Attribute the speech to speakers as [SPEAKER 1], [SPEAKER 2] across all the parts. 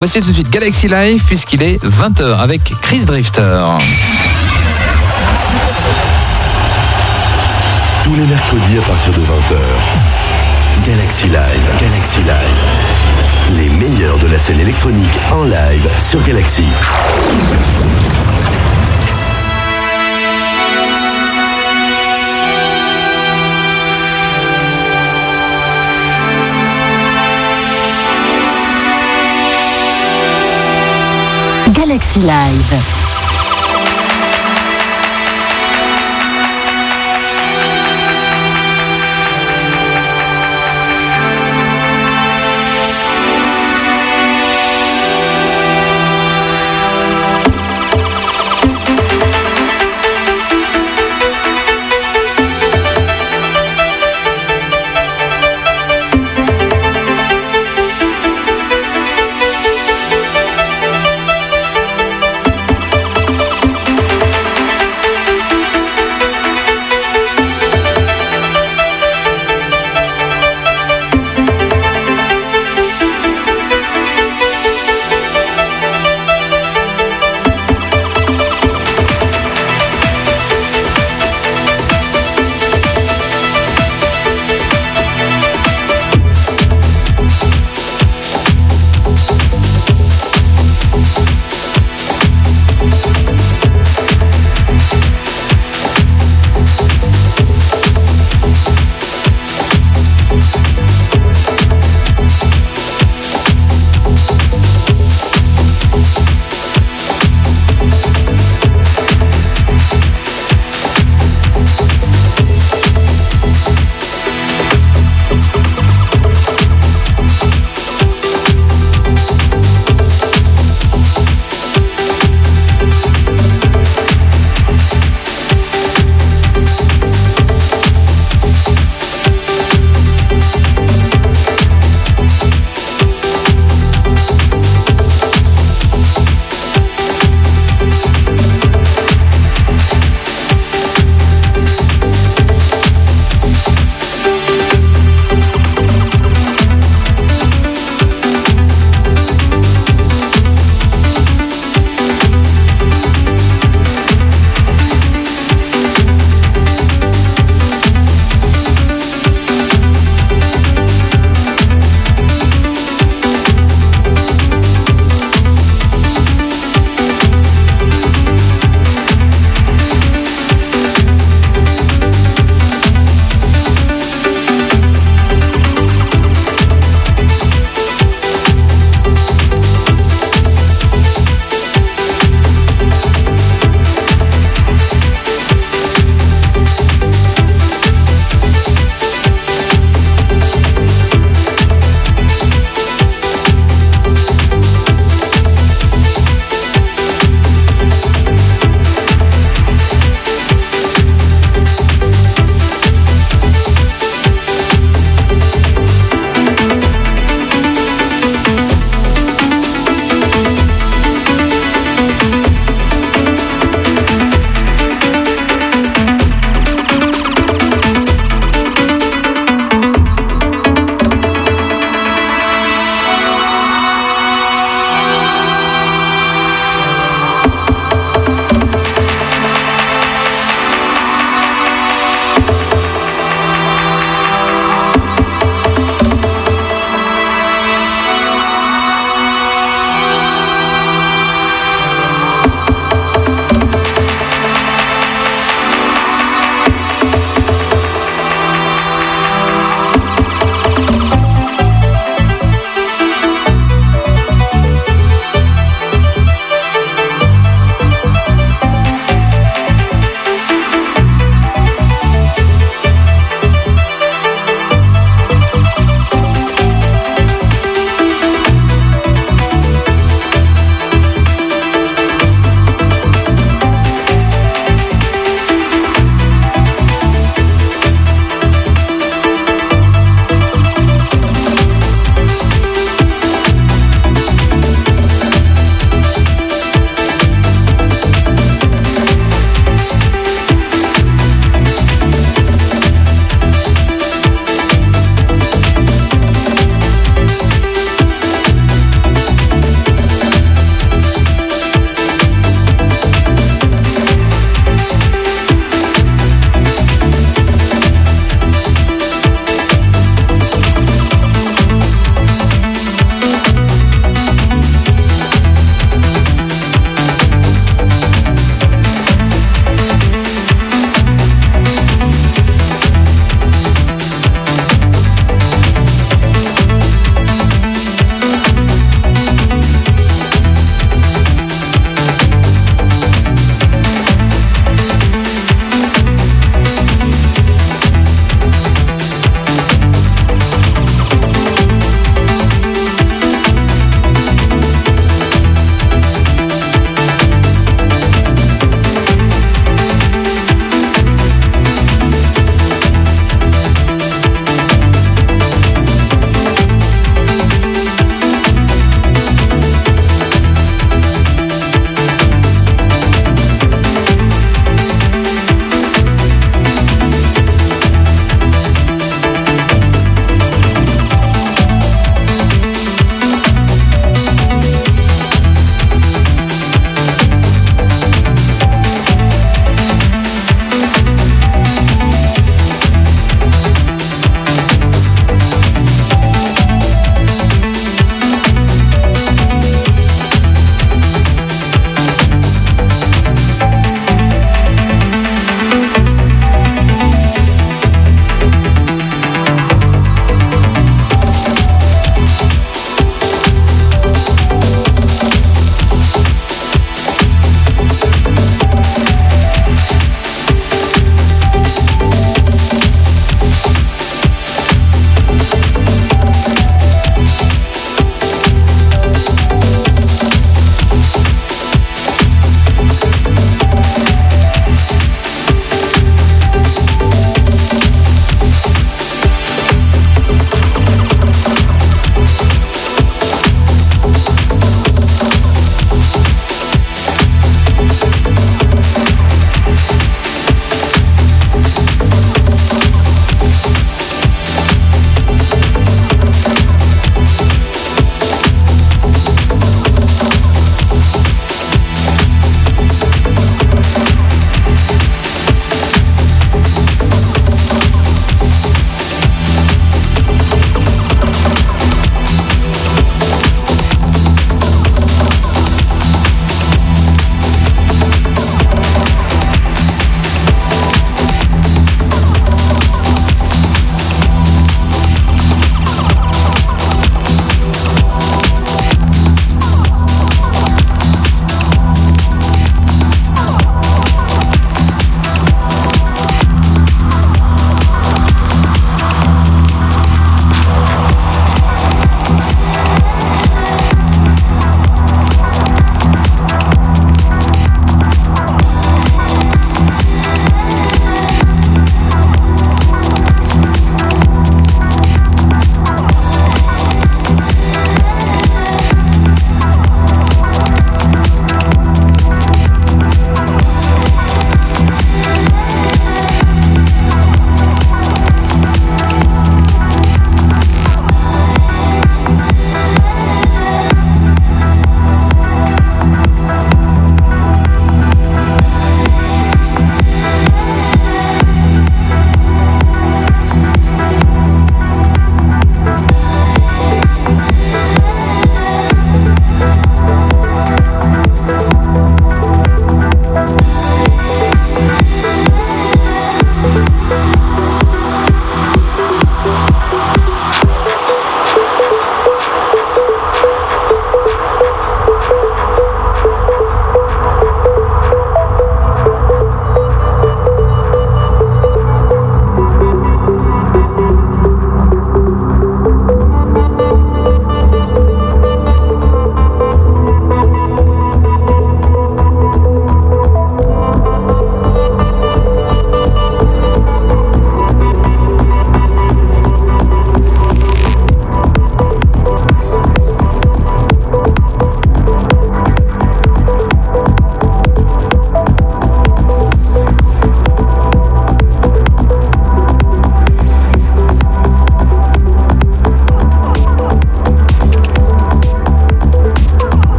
[SPEAKER 1] Voici tout de suite Galaxy Live puisqu'il est 20h avec Chris Drifter.
[SPEAKER 2] Tous les mercredis à partir de 20h. Galaxy Live, Galaxy Live. Les meilleurs de la scène électronique en live sur Galaxy.
[SPEAKER 3] Galaxy Live.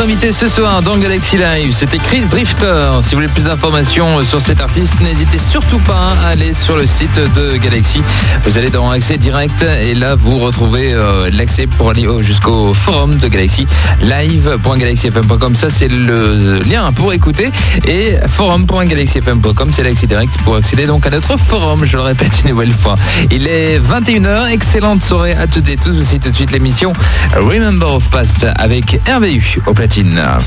[SPEAKER 1] Invité ce soir dans Galaxy Live, c'était Chris Drifter. Si vous voulez plus d'informations sur cet artiste, n'hésitez surtout pas à aller sur le site de Galaxy. Vous allez dans accès direct et là vous retrouvez euh, l'accès pour aller jusqu'au forum de Galaxy, live.galaxyfm.com. Ça c'est le lien pour écouter et forum.galaxyfm.com c'est l'accès direct pour accéder donc à notre forum. Je le répète une nouvelle fois. Il est 21h. Excellente soirée à toutes et tous. Aussi tout de suite l'émission Remember of Past avec RVU au 近呐。